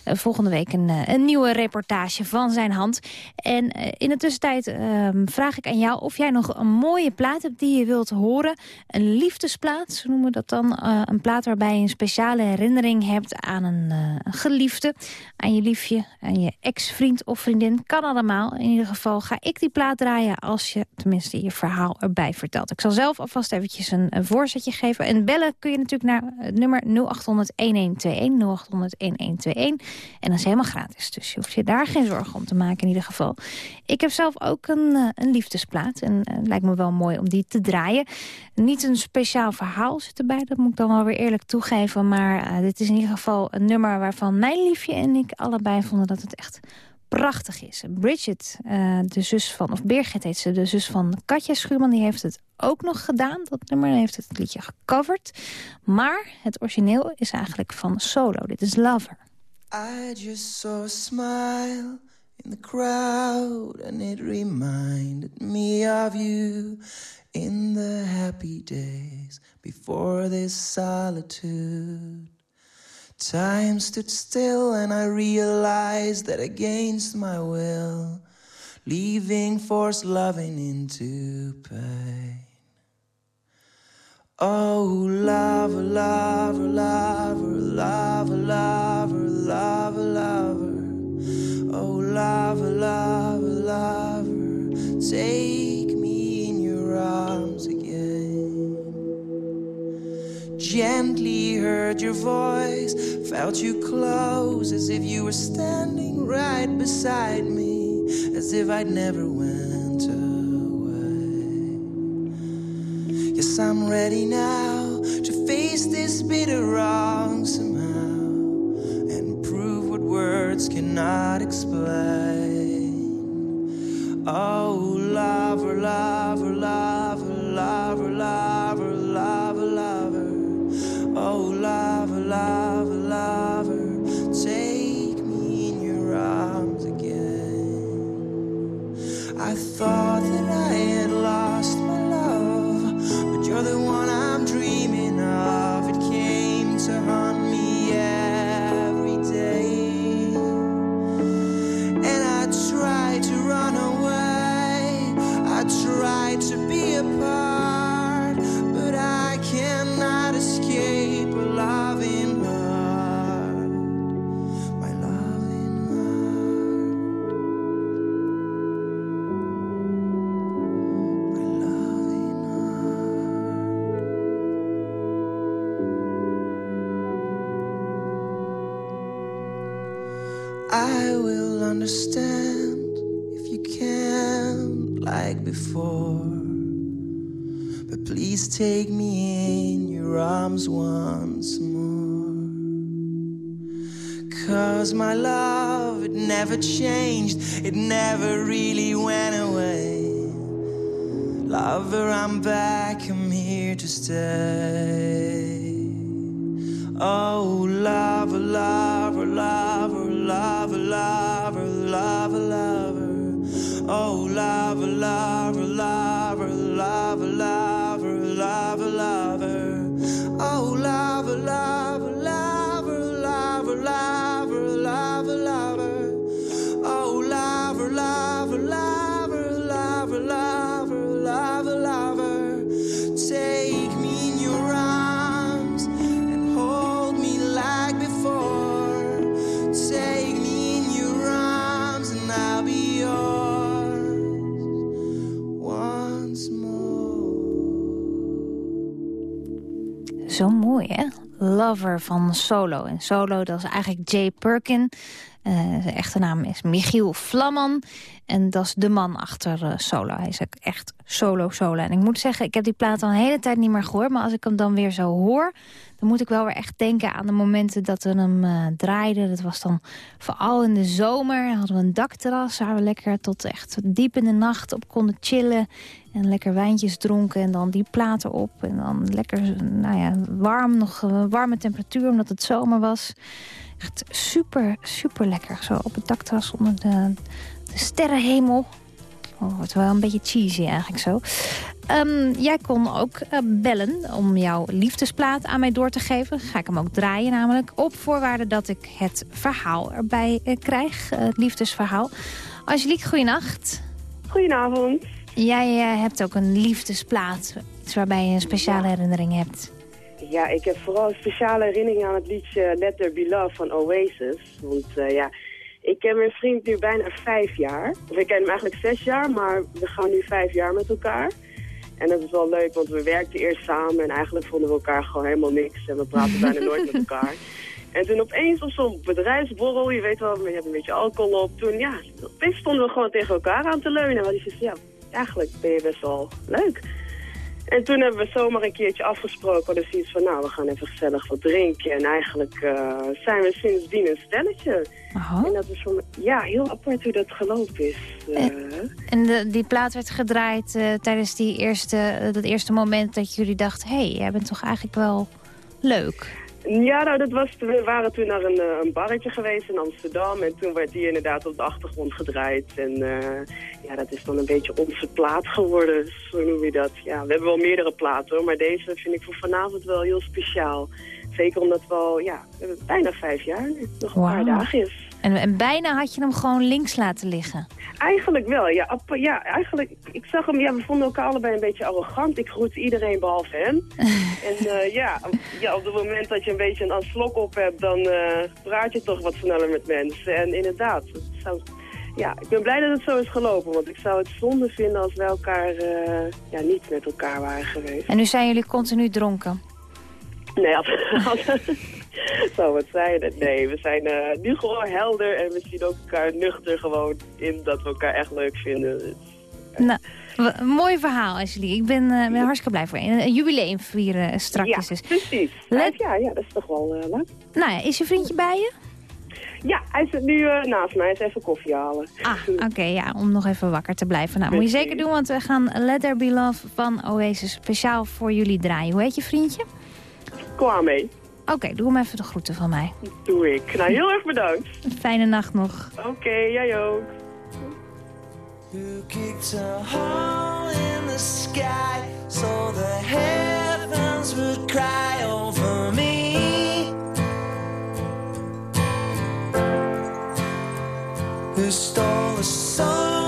Eh, volgende week een, eh, een nieuwe reportage van zijn hand. En eh, in de tussentijd ehm, vraag ik aan jou of jij nog een mooie plaat hebt die je wilt horen. Een liefdesplaat, zo noemen we dat dan. Een plaat waarbij je een speciale herinnering hebt aan een, geliefde. Aan je liefje, aan je ex-vriend of vriendin. Kan allemaal. In ieder geval ga ik die plaat draaien als je tenminste je verhaal erbij vertelt. Ik zal zelf alvast eventjes een, voorzetje geven. En bellen kun je natuurlijk naar het nummer 0800-1121. 0800-1121. En dat is helemaal gratis. Dus je hoeft je daar geen zorgen om te maken in ieder geval. Ik heb zelf ook een, eh, een liefdesplaat. En eh, het lijkt me wel mooi om die te draaien. Niet een speciaal verhaal zit erbij. Dat moet ik dan wel weer eerlijk toegeven. Maar eh, dit is in ieder geval een nummer waarvan mijn liefje en ik allebei vonden dat het echt prachtig is. Bridget, eh, de zus van, of Birgit heet ze, de zus van Katja Schuurman, die heeft het ook nog gedaan. Dat nummer heeft het liedje gecoverd. Maar het origineel is eigenlijk van Solo. Dit is Lover. I just saw a smile in the crowd, and it reminded me of you in the happy days before this solitude. Time stood still, and I realized that against my will, leaving forced loving into pain. Oh, love, love, lover, take me in your arms again. Gently heard your voice, felt you close, as if you were standing right beside me, as if I'd never went away. Yes, I'm ready now to face this bitter wrong somehow and prove what words cannot explain. Oh, lover, lover, before. But please take me in your arms once more. Cause my love, it never changed, it never really went away. Lover, I'm back, I'm here to stay. Oh, lover, lover, lover, lover, lover, lover, lover. Oh, lover, lover, lover, lover, lover, lover, lover. Oh, lover, Zo mooi, hè? Lover van Solo. En Solo, dat is eigenlijk Jay Perkin. Eh, zijn echte naam is Michiel Vlamman. En dat is de man achter eh, Solo. Hij is echt solo solo. En ik moet zeggen, ik heb die plaat al een hele tijd niet meer gehoord. Maar als ik hem dan weer zo hoor... dan moet ik wel weer echt denken aan de momenten dat we hem eh, draaiden. Dat was dan vooral in de zomer. Dan hadden we een dakterras waar we lekker tot echt diep in de nacht op konden chillen. En lekker wijntjes dronken en dan die platen op. En dan lekker nou ja, warm, nog eh, warme temperatuur omdat het zomer was. Echt super, super lekker. Zo op het dakterras onder de, de sterrenhemel. Oh, wordt wel een beetje cheesy eigenlijk zo. Ehm, jij kon ook eh, bellen om jouw liefdesplaat aan mij door te geven. Ga ik hem ook draaien namelijk. Op voorwaarde dat ik het verhaal erbij eh, krijg. eh, het liefdesverhaal. Angelique, goeienacht. Goedenavond. Jij hebt ook een liefdesplaat. Iets waarbij je een speciale herinnering hebt. Ja, ik heb vooral een speciale herinnering aan het liedje Let There Be Love van Oasis. Want ja, ik ken mijn vriend nu bijna vijf jaar. Of ik ken hem eigenlijk zes jaar, maar we gaan nu vijf jaar met elkaar. En dat is wel leuk, want we werkten eerst samen en eigenlijk vonden we elkaar gewoon helemaal niks. En we praten [laughs] bijna nooit met elkaar. En toen opeens op zo'n bedrijfsborrel, je weet wel, je hebt een beetje alcohol op. Toen, ja, opeens stonden we gewoon tegen elkaar aan te leunen. Want die zei, ja, eigenlijk ben je best wel leuk. En toen hebben we zomaar een keertje afgesproken. Dus iets van, nou, we gaan even gezellig wat drinken. En eigenlijk eh, zijn we sindsdien een stelletje. En dat is me, ja, heel apart hoe dat gelopen is. eh. En de, die plaat werd gedraaid eh, tijdens die eerste, dat eerste moment dat jullie dachten... hé, hey, jij bent toch eigenlijk wel leuk. Ja, nou, dat was, we waren toen naar een, eh, een barretje geweest in Amsterdam. En toen werd die inderdaad op de achtergrond gedraaid. En eh, ja, dat is dan een beetje onze plaat geworden. Zo noem je dat. Ja, we hebben wel meerdere platen hoor. Maar deze vind ik voor vanavond wel heel speciaal. Zeker omdat we al, ja, we hebben bijna vijf jaar nu. Nog een paar dagen is. En, en bijna had je hem gewoon links laten liggen. Eigenlijk wel, ja. Ja eigenlijk, ik zag hem, ja, we vonden elkaar allebei een beetje arrogant. Ik groette iedereen behalve hem. [laughs] en eh, ja, ja, op het moment dat je een beetje een slok op hebt, dan eh, praat je toch wat sneller met mensen. En inderdaad, zou, ja, ik ben blij dat het zo is gelopen. Want ik zou het zonde vinden als wij elkaar eh, ja, niet met elkaar waren geweest. En nu zijn jullie continu dronken. Nee. [laughs] Zo, wat zei het? Nee, we zijn eh, nu gewoon helder en we zien ook elkaar nuchter gewoon in dat we elkaar echt leuk vinden. Dus, Nou, w- een mooi verhaal, Ashley. Ik ben, eh, ben hartstikke blij voor je. Een jubileum vieren eh, strakjes. Ja, dus. precies. Vijf jaar, ja, dat is toch wel eh, leuk. Nou ja, is je vriendje bij je? Ja, hij zit nu eh, naast mij. Hij is even koffie halen. Ah, [laughs] oké, ja, om nog even wakker te blijven. Nou, moet je zeker doen, want we gaan Let There Be Love van Oasis speciaal voor jullie draaien. Hoe heet je vriendje? Kwame. Oké, doe hem even de groeten van mij. Doe ik. Nou, heel erg bedankt. Een fijne nacht nog. Oké, jij ook. Who kicked a hole in the sky so the heavens would cry over me? Who stole the soul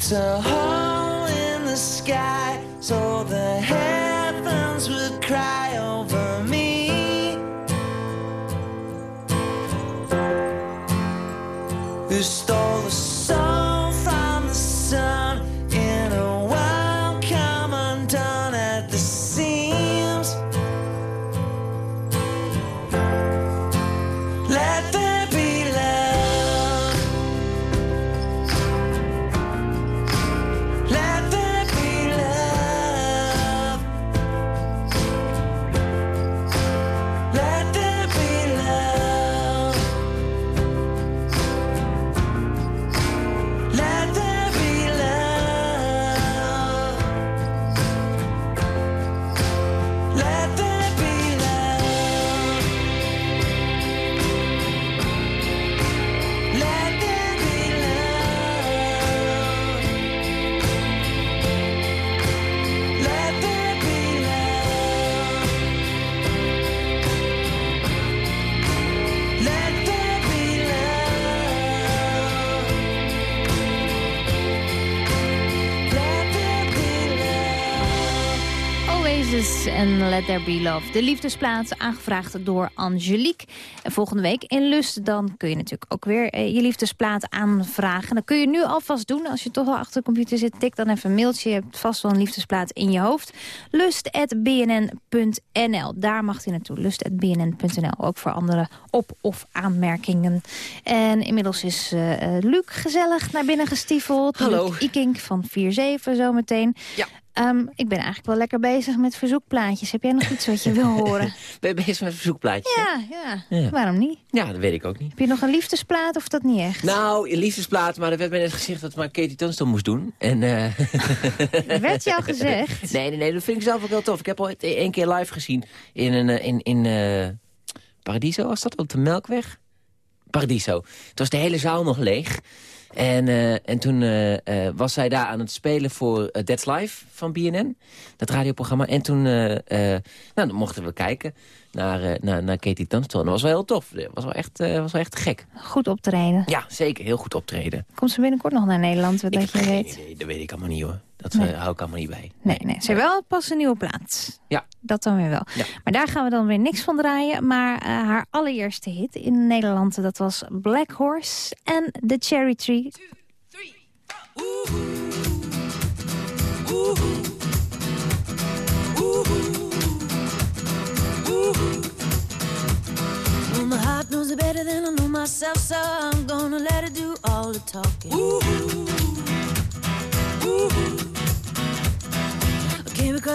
So hard. Oasis en Let There Be Love. De liefdesplaat aangevraagd door Angelique. En volgende week in Lust dan kun je natuurlijk ook weer eh, je liefdesplaat aanvragen. Dat kun je nu alvast doen. Als je toch al achter de computer zit, tik dan even een mailtje. Je hebt vast wel een liefdesplaat in je hoofd. Lust.bnn.nl. Daar mag hij naartoe. Lust.bnn.nl. Ook voor andere op- of aanmerkingen. En inmiddels is eh, Luc gezellig naar binnen gestiefeld. Hallo. Luc Ikink van 4-7 zometeen. Ja. Ehm, ik ben eigenlijk wel lekker bezig met verzoekplaatjes. Heb jij nog iets wat je wil horen? [laughs] Ben je bezig met verzoekplaatjes? Ja, ja, Ja. Waarom niet? Ja, dat weet ik ook niet. Heb je nog een liefdesplaat of dat niet echt? Nou, liefdesplaat, maar er werd mij net gezegd dat maar Katie Tunstall moest doen. En, eh [laughs] Werd jou gezegd? nee, nee, nee, dat vind ik zelf ook heel tof. Ik heb al één keer live gezien in, een, eh, in, in eh, Paradiso, was dat? Op de Melkweg? Paradiso. Het was de hele zaal nog leeg. En, eh, en toen eh, eh, was zij daar aan het spelen voor That's Live van BNN. Dat radioprogramma. En toen nou, dan mochten we kijken naar, naar, naar Katie Tunstall. Dat was wel heel tof. Dat was wel echt, was wel echt gek. Goed optreden. Ja, zeker. Heel goed optreden. Komt ze binnenkort nog naar Nederland, wat dat je weet? Nee, dat weet ik allemaal niet hoor. Dat Nee. eh, hou ik allemaal niet bij. Nee, nee. Ze wel pas een nieuwe plaat. Ja. Dat dan weer wel. Ja. Maar daar gaan we dan weer niks van draaien. Maar eh, haar allereerste hit in Nederland, dat was Black Horse en The Cherry Tree. Well, my heart knows it better than I know myself, so I'm gonna let it do all the talking.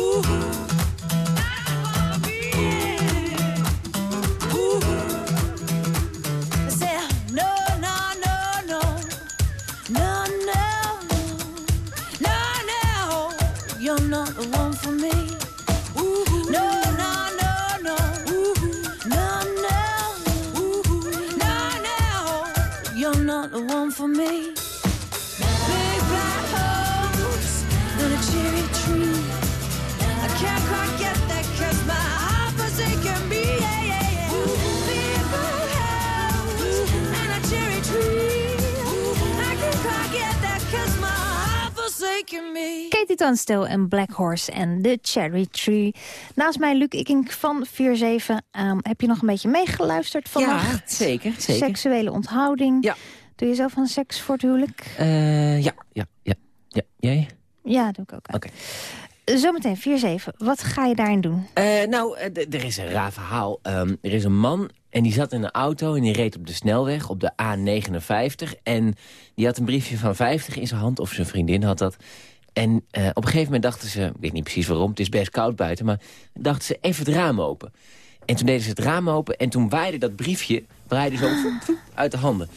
Oeh. Tunstall en Black Horse en The Cherry Tree. Naast mij Luc Ikink van 4-7. Ehm, heb je nog een beetje meegeluisterd vannacht? zeker, zeker. Seksuele onthouding. Ja. Doe je zelf aan seks voor het huwelijk? Eh, ja, ja, ja, ja. Jij? Ja, doe ik ook. Oké. Zometeen 4-7. Wat ga je daarin doen? Eh, nou, eh, er is een raar verhaal. Ehm, er is een man en die zat in een auto en die reed op de snelweg op de A59. En die had een briefje van 50 in zijn hand, of zijn vriendin had dat. En eh, op een gegeven moment dachten ze, ik weet niet precies waarom, het is best koud buiten, maar dachten ze even het raam open. En toen deden ze het raam open en toen waaide dat briefje waaide zo voep, voep, uit de handen.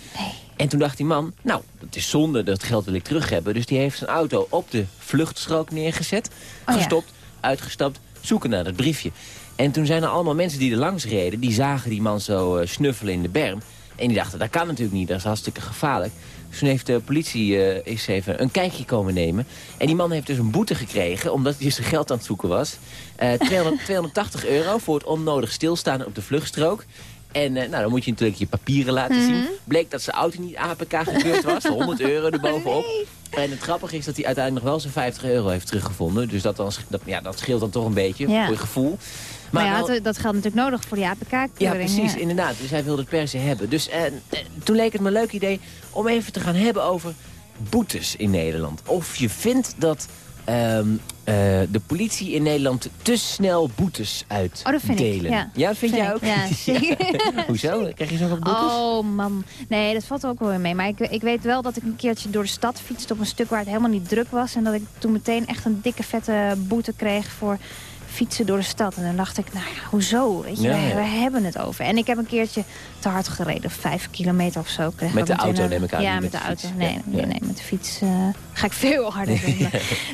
En toen dacht die man, nou, het is zonde, dat geld wil ik terug hebben. Dus die heeft zijn auto op de vluchtstrook neergezet, ja. gestopt, uitgestapt, zoeken naar dat briefje. En toen zijn er allemaal mensen die er langs reden, die zagen die man zo eh, snuffelen in de berm. En die dachten, dat kan natuurlijk niet, dat is hartstikke gevaarlijk. Dus toen heeft de politie eh, eens even een kijkje komen nemen. En die man heeft dus een boete gekregen, omdat hij dus zijn geld aan het zoeken was. Eh 200, 280 [laughs] euro voor het onnodig stilstaan op de vluchtstrook. En eh, nou, dan moet je natuurlijk je papieren laten Mhm. zien. Bleek dat zijn auto niet APK gekeurd was, voor 100 euro erbovenop. En het grappige is dat hij uiteindelijk nog wel zijn 50 euro heeft teruggevonden. Dus dat, dan, dat, ja, dat scheelt dan toch een beetje Ja. voor je gevoel. Maar, ja, wel- dat, geldt natuurlijk nodig voor die APK-keuring. ja, precies, inderdaad. Dus hij wilde het per se hebben. Dus eh, eh, toen leek het me een leuk idee om even te gaan hebben over boetes in Nederland. Of je vindt dat ehm, eh, de politie in Nederland te snel boetes uitdelen. Oh, dat vind ik, ja. vind Vind jij ook? ja, [laughs] zeker. Hoezo? Krijg je zoveel boetes? Oh man, nee, dat valt ook wel weer mee. Maar ik, ik weet wel dat ik een keertje door de stad fietste op een stuk waar het helemaal niet druk was. En dat ik toen meteen echt een dikke vette boete kreeg voor fietsen door de stad. En dan dacht ik, nou ja, hoezo? Weet je, Ja, we, ja. we hebben het over. En ik heb een keertje te hard gereden, vijf kilometer of zo. Kreeg Met de auto een- neem ik aan, Ja, met met de de auto. Nee, Ja, nee, met de fiets eh, ga ik veel harder. [laughs]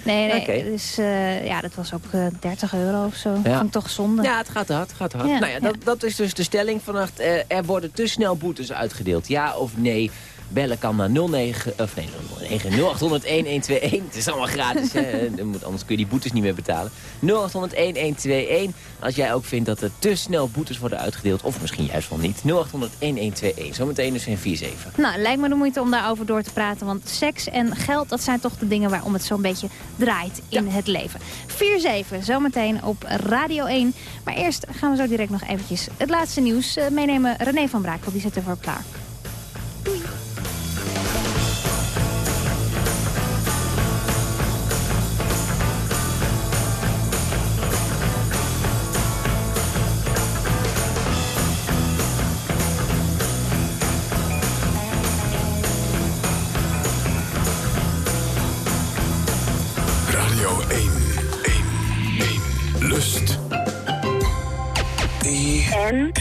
Nee, nee, dus eh, ja, dat was ook eh, 30 euro of zo. Ja. Vond ik toch zonde. Ja, het gaat hard, het gaat hard. Ja, nou ja, dat, dat is dus de stelling vannacht. Eh, er worden te snel boetes uitgedeeld. Ja of nee? Bellen kan naar 09, of nee, 09, 0800 1121. Het is allemaal gratis, hè? [laughs] Dan moet- anders kun je die boetes niet meer betalen. 0800 1121. Als jij ook vindt dat er te snel boetes worden uitgedeeld, of misschien juist wel niet. 0800 1121. Zometeen dus in 47. Nou, lijkt me de moeite om daarover door te praten. Want seks en geld, dat zijn toch de dingen waarom het zo'n beetje draait in het leven. 4-7, zometeen op Radio 1. Maar eerst gaan we zo direct nog eventjes het laatste nieuws eh, meenemen. René van Brakel, die zit ervoor klaar. Radio 1, 1, 1. Lust. En?